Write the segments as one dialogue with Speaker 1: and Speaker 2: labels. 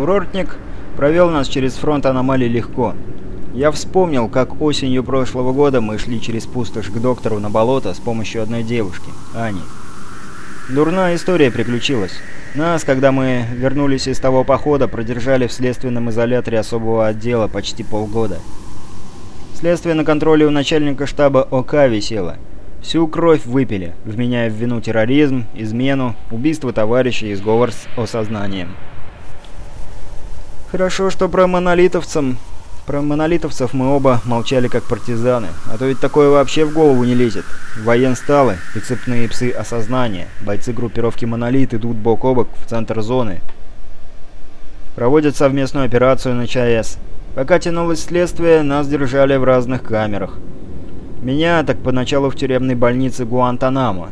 Speaker 1: Курортник провел нас через фронт аномалий легко. Я вспомнил, как осенью прошлого года мы шли через пустошь к доктору на болото с помощью одной девушки, Ани. Дурная история приключилась. Нас, когда мы вернулись из того похода, продержали в следственном изоляторе особого отдела почти полгода. Следствие на контроле у начальника штаба ОК висело. Всю кровь выпили, вменяя в вину терроризм, измену, убийство товарища и сговор с осознанием. Хорошо, что про монолитовцам... Про монолитовцев мы оба молчали как партизаны, а то ведь такое вообще в голову не лезет. Военсталы и цепные псы осознания, бойцы группировки «Монолит» идут бок о бок в центр зоны. Проводят совместную операцию на ЧАЭС. Пока тянулось следствие, нас держали в разных камерах. Меня так поначалу в тюремной больнице Гуантанамо.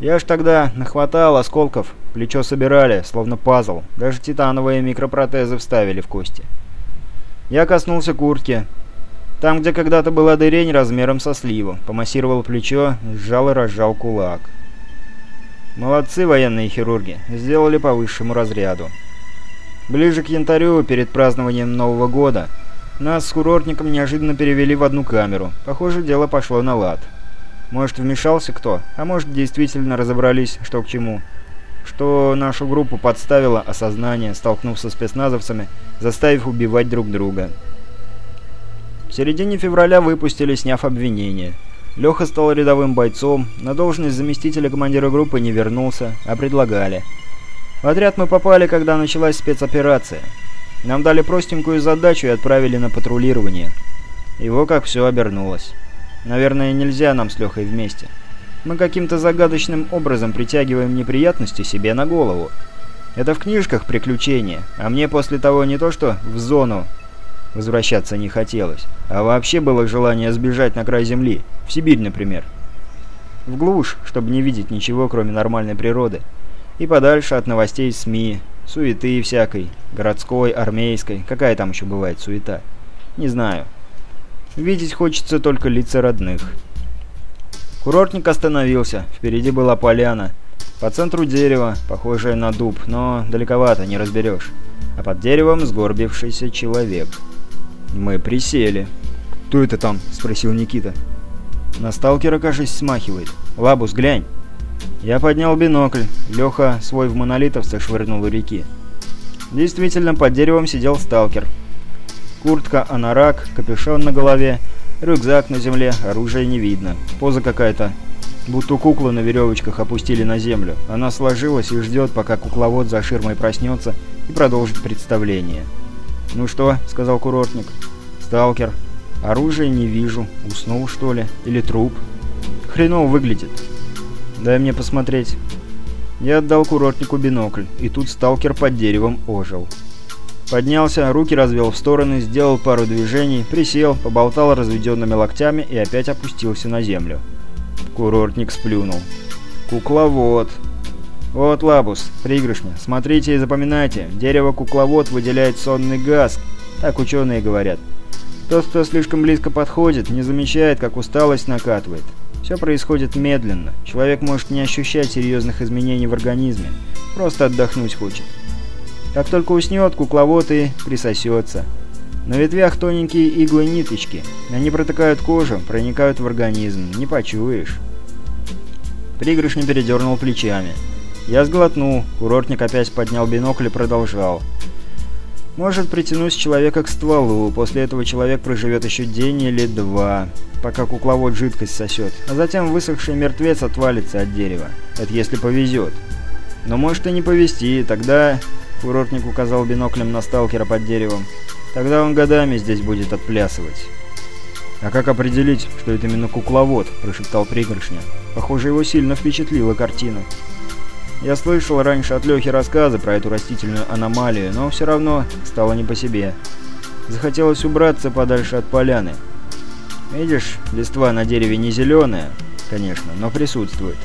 Speaker 1: Я ж тогда нахватал осколков, плечо собирали, словно пазл, даже титановые микропротезы вставили в кости. Я коснулся куртки. Там, где когда-то была дырень размером со сливу, помассировал плечо, сжал и разжал кулак. Молодцы военные хирурги, сделали по высшему разряду. Ближе к янтарю, перед празднованием Нового года, нас с курортником неожиданно перевели в одну камеру. Похоже, дело пошло на лад. Может, вмешался кто, а может, действительно разобрались, что к чему что нашу группу подставило осознание, столкнув со спецназовцами, заставив убивать друг друга. В середине февраля выпустили, сняв обвинение. Леха стал рядовым бойцом, на должность заместителя командира группы не вернулся, а предлагали. В отряд мы попали, когда началась спецоперация. Нам дали простенькую задачу и отправили на патрулирование. Его как все обернулось. Наверное, нельзя нам с Лехой вместе. Мы каким-то загадочным образом притягиваем неприятности себе на голову. Это в книжках приключения, а мне после того не то что в зону возвращаться не хотелось, а вообще было желание сбежать на край земли, в Сибирь, например. В глушь, чтобы не видеть ничего, кроме нормальной природы. И подальше от новостей СМИ, суеты всякой, городской, армейской, какая там еще бывает суета. Не знаю. Видеть хочется только лица родных. Курортник остановился. Впереди была поляна. По центру дерево, похожее на дуб, но далековато, не разберешь. А под деревом сгорбившийся человек. Мы присели. «Кто это там?» — спросил Никита. На сталкера, кажется, смахивает. «Лабус, глянь!» Я поднял бинокль. Леха свой в монолитовце швырнул у реки. Действительно, под деревом сидел сталкер. Куртка, анорак, капюшон на голове — Рюкзак на земле, оружия не видно. Поза какая-то, будто куклу на веревочках опустили на землю. Она сложилась и ждет, пока кукловод за ширмой проснется и продолжит представление. «Ну что?» — сказал курортник. «Сталкер. Оружия не вижу. Уснул, что ли? Или труп?» «Хреново выглядит. Дай мне посмотреть». Я отдал курортнику бинокль, и тут сталкер под деревом ожил. Поднялся, руки развел в стороны, сделал пару движений, присел, поболтал разведенными локтями и опять опустился на землю. Курортник сплюнул. «Кукловод!» «Вот лабус, пригрышня. Смотрите и запоминайте. Дерево-кукловод выделяет сонный газ. Так ученые говорят. Тот, кто слишком близко подходит, не замечает, как усталость накатывает. Все происходит медленно. Человек может не ощущать серьезных изменений в организме. Просто отдохнуть хочет. Как только уснет, кукловод и присосется. На ветвях тоненькие иглы-ниточки. Они протыкают кожу, проникают в организм. Не почуешь. Пригрышня передернул плечами. Я сглотнул. Курортник опять поднял бинокль и продолжал. Может притянуть человека к стволу. После этого человек проживет еще день или два, пока кукловод жидкость сосет. А затем высохший мертвец отвалится от дерева. Это если повезет. Но может и не повезти, тогда Курортник указал биноклем на сталкера под деревом. «Тогда он годами здесь будет отплясывать». «А как определить, что это именно кукловод?» – прошептал пригоршня. Похоже, его сильно впечатлила картина. Я слышал раньше от Лехи рассказы про эту растительную аномалию, но все равно стало не по себе. Захотелось убраться подальше от поляны. Видишь, листва на дереве не зеленая, конечно, но присутствует.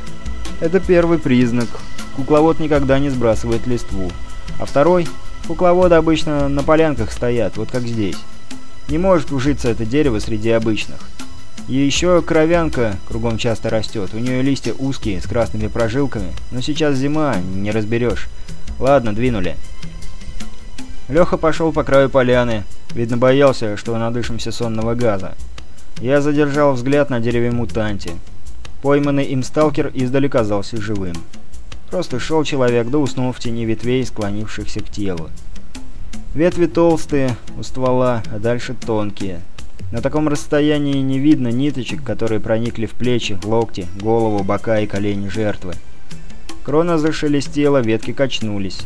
Speaker 1: Это первый признак. Кукловод никогда не сбрасывает листву. А второй — кукловоды обычно на полянках стоят, вот как здесь. Не может ужиться это дерево среди обычных. И еще кровянка кругом часто растет. У нее листья узкие, с красными прожилками. Но сейчас зима, не разберешь. Ладно, двинули. Леха пошел по краю поляны. Видно, боялся, что надышимся сонного газа. Я задержал взгляд на дереве мутанте. Пойманный им сталкер издали казался живым. Просто шел человек, да уснул в тени ветвей, склонившихся к телу. Ветви толстые у ствола, а дальше тонкие. На таком расстоянии не видно ниточек, которые проникли в плечи, локти, голову, бока и колени жертвы. Крона зашелестела, ветки качнулись.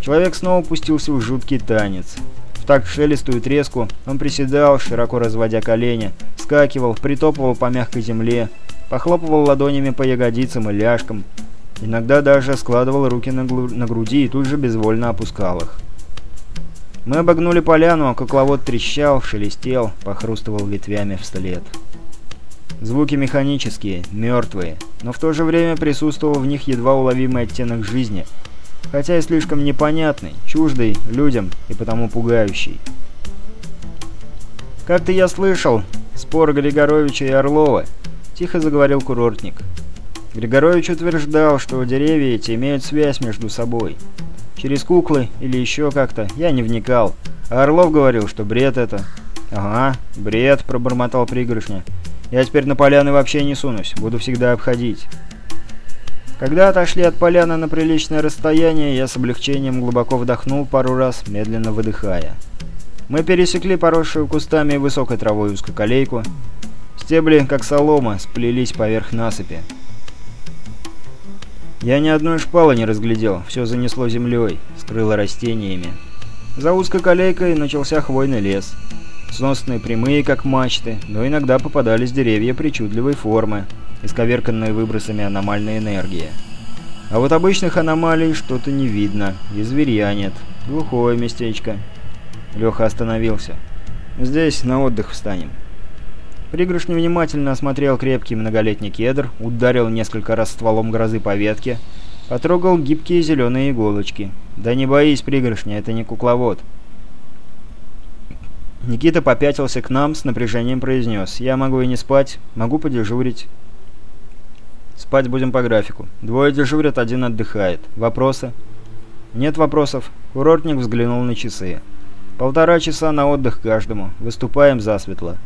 Speaker 1: Человек снова пустился в жуткий танец. В такт шелесту и треску он приседал, широко разводя колени, скакивал, притопывал по мягкой земле, похлопывал ладонями по ягодицам и ляжкам, иногда даже складывал руки на, на груди и тут же безвольно опускал их. Мы обогнули поляну, а кукловод трещал, шелестел, похрустывал ветвями вслед. Звуки механические, мертвые, но в то же время присутствовал в них едва уловимый оттенок жизни, хотя и слишком непонятный, чуждый людям и потому пугающий. «Как-то я слышал спор Григоровича и Орлова», — тихо заговорил курортник. Григорович утверждал, что деревья эти имеют связь между собой. Через куклы или еще как-то, я не вникал. А Орлов говорил, что бред это. «Ага, бред», — пробормотал пригоршня. «Я теперь на поляны вообще не сунусь, буду всегда обходить». Когда отошли от поляны на приличное расстояние, я с облегчением глубоко вдохнул пару раз, медленно выдыхая. Мы пересекли поросшую кустами и высокой травой узкоколейку. Стебли, как солома, сплелись поверх насыпи. Я ни одной шпалы не разглядел, все занесло землей, скрыло растениями. За узкой колейкой начался хвойный лес. Сносные прямые, как мачты, но иногда попадались деревья причудливой формы, исковерканные выбросами аномальной энергии. А вот обычных аномалий что-то не видно, и зверья нет. Глухое местечко. Леха остановился. «Здесь на отдых встанем». Пригорш невнимательно осмотрел крепкий многолетний кедр, ударил несколько раз стволом грозы по ветке, потрогал гибкие зеленые иголочки. «Да не боись, пригоршня, это не кукловод». Никита попятился к нам, с напряжением произнес. «Я могу и не спать, могу подежурить». «Спать будем по графику. Двое дежурят, один отдыхает. Вопросы?» «Нет вопросов». Курортник взглянул на часы. «Полтора часа на отдых каждому. Выступаем засветло».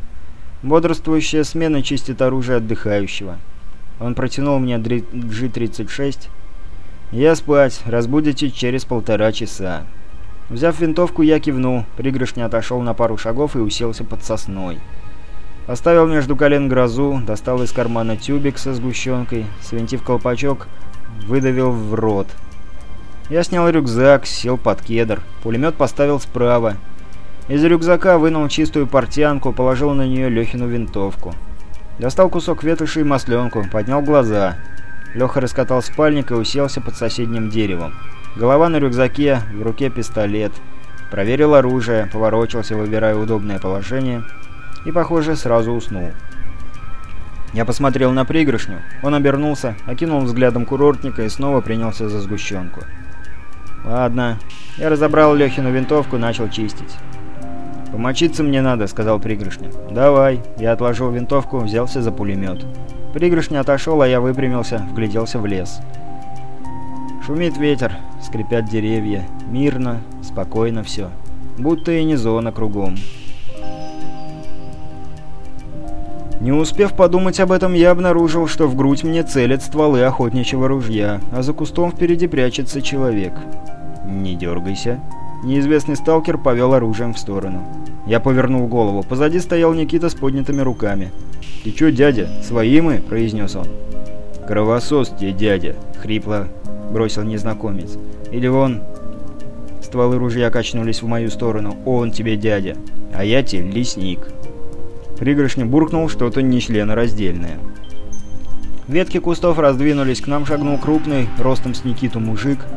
Speaker 1: Бодрствующая смена чистит оружие отдыхающего. Он протянул мне G-36. «Я спать. Разбудите через полтора часа». Взяв винтовку, я кивнул. Пригоршня отошел на пару шагов и уселся под сосной. Поставил между колен грозу, достал из кармана тюбик со сгущенкой, свинтив колпачок, выдавил в рот. Я снял рюкзак, сел под кедр. Пулемет поставил справа. Из рюкзака вынул чистую портянку, положил на нее Лехину винтовку. Достал кусок ветоши и масленку, поднял глаза. Леха раскатал спальник и уселся под соседним деревом. Голова на рюкзаке, в руке пистолет. Проверил оружие, поворочился, выбирая удобное положение. И, похоже, сразу уснул. Я посмотрел на пригоршню. Он обернулся, окинул взглядом курортника и снова принялся за сгущенку. «Ладно». Я разобрал Лехину винтовку, начал чистить. «Помочиться мне надо», — сказал Пригрышня. «Давай». Я отложил винтовку, взялся за пулемет. Пригрышня отошел, а я выпрямился, вгляделся в лес. Шумит ветер, скрипят деревья. Мирно, спокойно все. Будто и не зона кругом. Не успев подумать об этом, я обнаружил, что в грудь мне целят стволы охотничьего ружья, а за кустом впереди прячется человек. «Не дергайся», Неизвестный сталкер повел оружием в сторону. Я повернул голову. Позади стоял Никита с поднятыми руками. «Ты чё, дядя, свои мы?» – произнес он. «Кровосос тебе, дядя!» – хрипло бросил незнакомец. «Или он...» Стволы ружья качнулись в мою сторону. «Он тебе, дядя! А я тебе лесник!» Пригоршня буркнул что-то нечленораздельное. Ветки кустов раздвинулись, к нам шагнул крупный, ростом с Никиту мужик –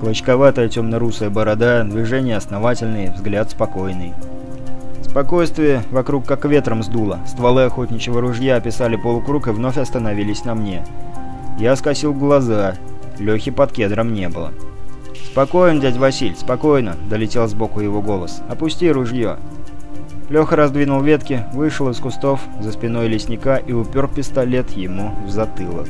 Speaker 1: Клочковатая темно-русая борода, движения основательные, взгляд спокойный. Спокойствие вокруг как ветром сдуло. Стволы охотничьего ружья описали полукруг и вновь остановились на мне. Я скосил глаза. Лехи под кедром не было. «Спокойно, дядь Василь, спокойно!» – долетел сбоку его голос. «Опусти ружье!» Леха раздвинул ветки, вышел из кустов за спиной лесника и упер пистолет ему в затылок.